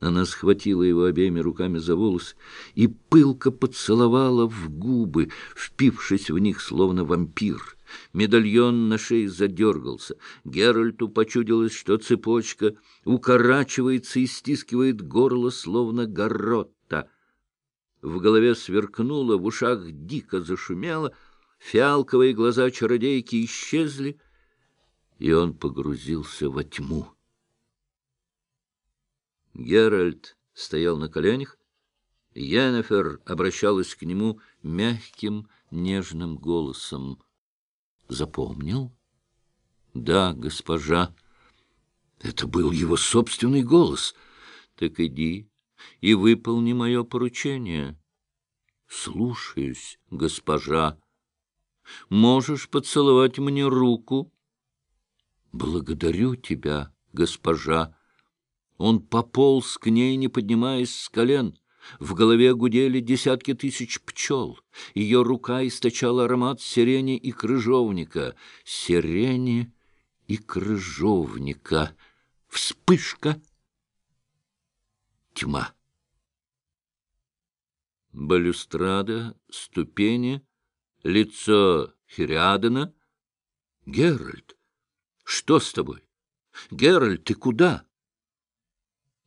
Она схватила его обеими руками за волосы и пылко поцеловала в губы, впившись в них, словно вампир. Медальон на шее задергался. Геральту почудилось, что цепочка укорачивается и стискивает горло, словно горотта. В голове сверкнуло, в ушах дико зашумело, фиалковые глаза чародейки исчезли, и он погрузился во тьму. Геральт стоял на коленях. Йеннефер обращалась к нему мягким, нежным голосом. «Запомнил?» «Да, госпожа». Это был его собственный голос. «Так иди и выполни мое поручение». «Слушаюсь, госпожа. Можешь поцеловать мне руку?» «Благодарю тебя, госпожа». Он пополз к ней, не поднимаясь с колен. В голове гудели десятки тысяч пчел. Ее рука источала аромат сирени и крыжовника. Сирени и крыжовника. Вспышка. Тьма. Балюстрада, ступени, лицо Хириадена. Геральт, что с тобой? Геральт, ты куда?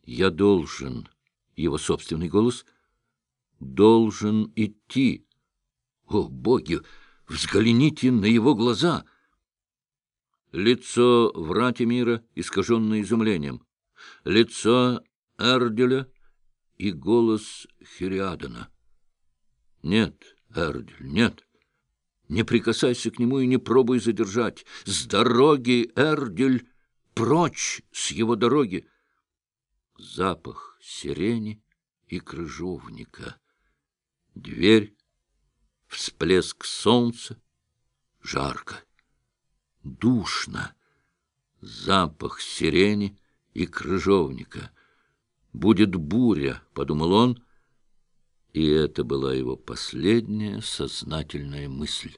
Я должен, его собственный голос, должен идти. О, боги, взгляните на его глаза! Лицо Вратимира, искаженное изумлением, лицо Эрделя и голос Хириадана. Нет, Эрдель, нет. Не прикасайся к нему и не пробуй задержать. С дороги, Эрдель, прочь с его дороги запах сирени и крыжовника. Дверь, всплеск солнца, жарко, душно, запах сирени и крыжовника. «Будет буря», — подумал он, и это была его последняя сознательная мысль.